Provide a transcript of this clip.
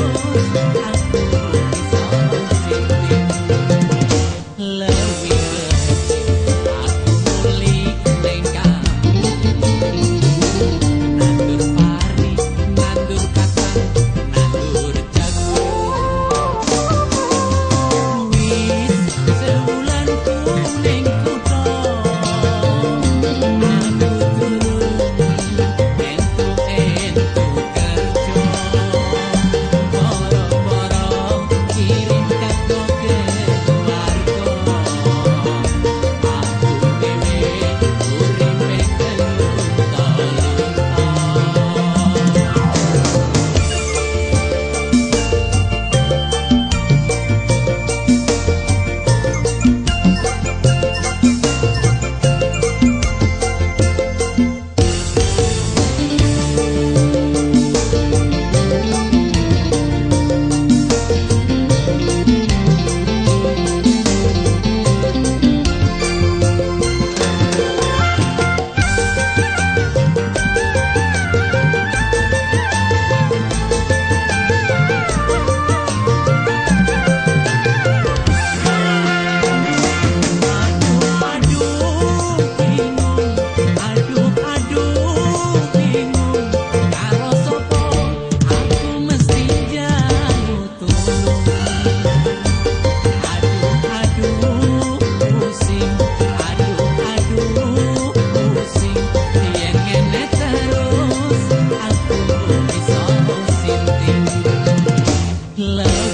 我。love.